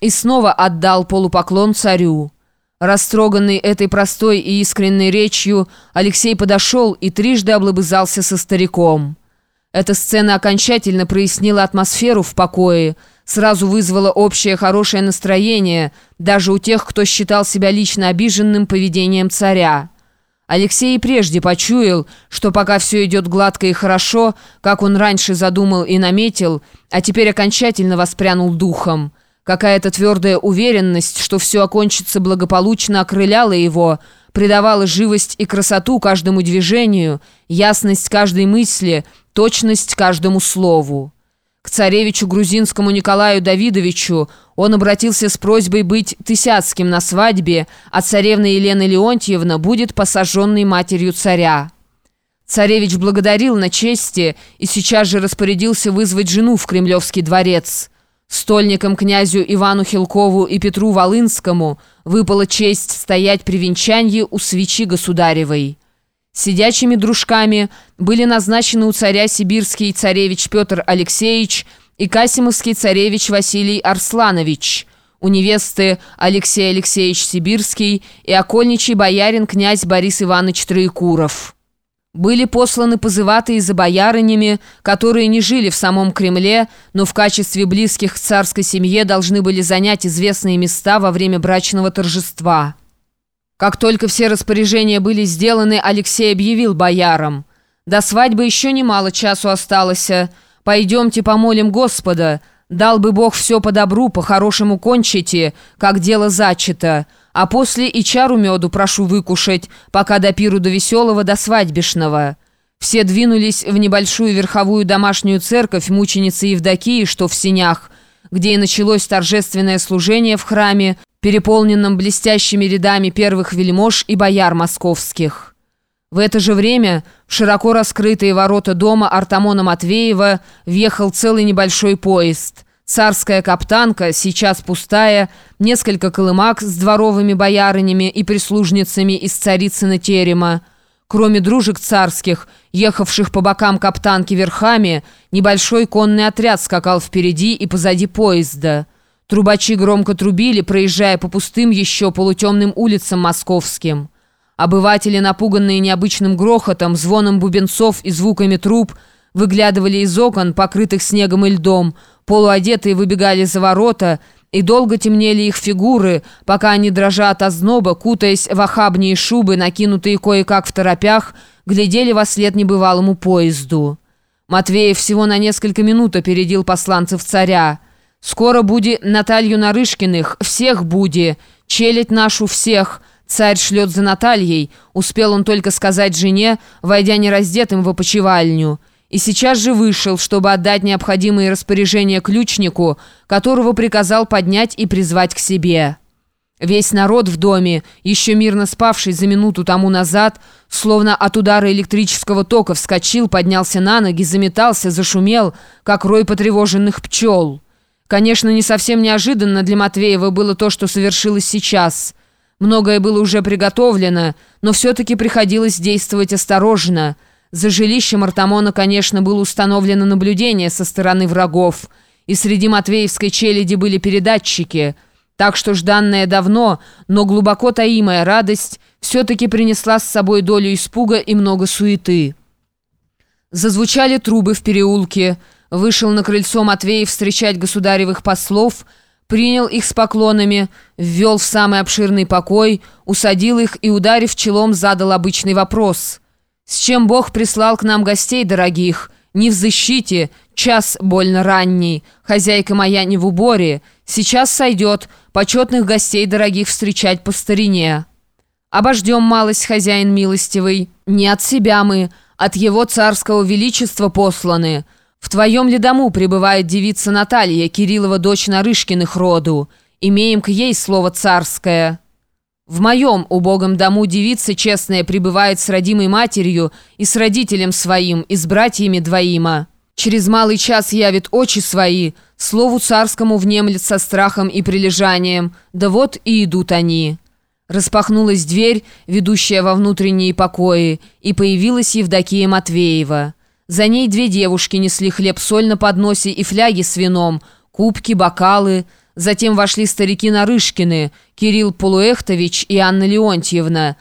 и снова отдал полупоклон царю. Растроганный этой простой и искренней речью, Алексей подошел и трижды облобызался со стариком. Эта сцена окончательно прояснила атмосферу в покое, сразу вызвала общее хорошее настроение, даже у тех, кто считал себя лично обиженным поведением царя. Алексей и прежде почуял, что пока все идет гладко и хорошо, как он раньше задумал и наметил, а теперь окончательно воспрянул духом – Какая-то твердая уверенность, что все окончится благополучно, окрыляла его, придавала живость и красоту каждому движению, ясность каждой мысли, точность каждому слову. К царевичу грузинскому Николаю Давидовичу он обратился с просьбой быть Тысяцким на свадьбе, а царевна Елена Леонтьевна будет посаженной матерью царя. Царевич благодарил на чести и сейчас же распорядился вызвать жену в Кремлевский дворец. Стольникам князю Ивану Хилкову и Петру Волынскому выпала честь стоять при венчании у свечи государевой. Сидячими дружками были назначены у царя сибирский царевич Петр Алексеевич и касимовский царевич Василий Арсланович, у невесты Алексей Алексеевич Сибирский и окольничий боярин князь Борис Иванович Троекуров. Были посланы позыватые за боярынями, которые не жили в самом Кремле, но в качестве близких к царской семье должны были занять известные места во время брачного торжества. Как только все распоряжения были сделаны, Алексей объявил боярам. «До свадьбы еще немало часу осталось. Пойдемте помолим Господа. Дал бы Бог все по добру, по-хорошему кончите, как дело зачато». А после и чару меду прошу выкушать, пока до пиру до веселого, до свадьбишного». Все двинулись в небольшую верховую домашнюю церковь мученицы Евдокии, что в синях, где и началось торжественное служение в храме, переполненном блестящими рядами первых вельмож и бояр московских. В это же время в широко раскрытые ворота дома Артамона Матвеева въехал целый небольшой поезд – Царская каптанка, сейчас пустая, несколько колымак с дворовыми боярынями и прислужницами из царицына терема. Кроме дружек царских, ехавших по бокам каптанки верхами, небольшой конный отряд скакал впереди и позади поезда. Трубачи громко трубили, проезжая по пустым еще полутемным улицам московским. Обыватели, напуганные необычным грохотом, звоном бубенцов и звуками труб, выглядывали из окон, покрытых снегом и льдом, полуодетые выбегали за ворота, и долго темнели их фигуры, пока они, дрожа от озноба, кутаясь в охабние шубы, накинутые кое-как в торопях, глядели во след небывалому поезду. Матвеев всего на несколько минут опередил посланцев царя. «Скоро буди Наталью Нарышкиных, всех буди, челядь нашу всех», Царь шлет за Натальей, успел он только сказать жене, войдя нераздетым в опочивальню и сейчас же вышел, чтобы отдать необходимые распоряжения ключнику, которого приказал поднять и призвать к себе. Весь народ в доме, еще мирно спавший за минуту тому назад, словно от удара электрического тока вскочил, поднялся на ноги, заметался, зашумел, как рой потревоженных пчел. Конечно, не совсем неожиданно для Матвеева было то, что совершилось сейчас. Многое было уже приготовлено, но все-таки приходилось действовать осторожно – за жилищем Артамона, конечно, было установлено наблюдение со стороны врагов, и среди матвеевской челяди были передатчики, так что жданная давно, но глубоко таимая радость все-таки принесла с собой долю испуга и много суеты. Зазвучали трубы в переулке, вышел на крыльцо Матвеев встречать государевых послов, принял их с поклонами, ввел в самый обширный покой, усадил их и, ударив челом, задал обычный вопрос — с чем Бог прислал к нам гостей дорогих? Не в защите, час больно ранний. Хозяйка моя не в уборе. Сейчас сойдет, почетных гостей дорогих встречать по старине. Обождем малость, хозяин милостивый. Не от себя мы, от его царского величества посланы. В твоем ли дому пребывает девица Наталья, Кириллова дочь Нарышкиных роду? Имеем к ей слово царское». В моем убогом дому девица честная пребывает с родимой матерью и с родителем своим, и с братьями двоима. Через малый час явит очи свои, слову царскому внемлет со страхом и прилежанием, да вот и идут они». Распахнулась дверь, ведущая во внутренние покои, и появилась Евдокия Матвеева. За ней две девушки несли хлеб-соль на подносе и фляги с вином, кубки, бокалы – Затем вошли старики Нарышкины, Кирилл Полуэхтович и Анна Леонтьевна.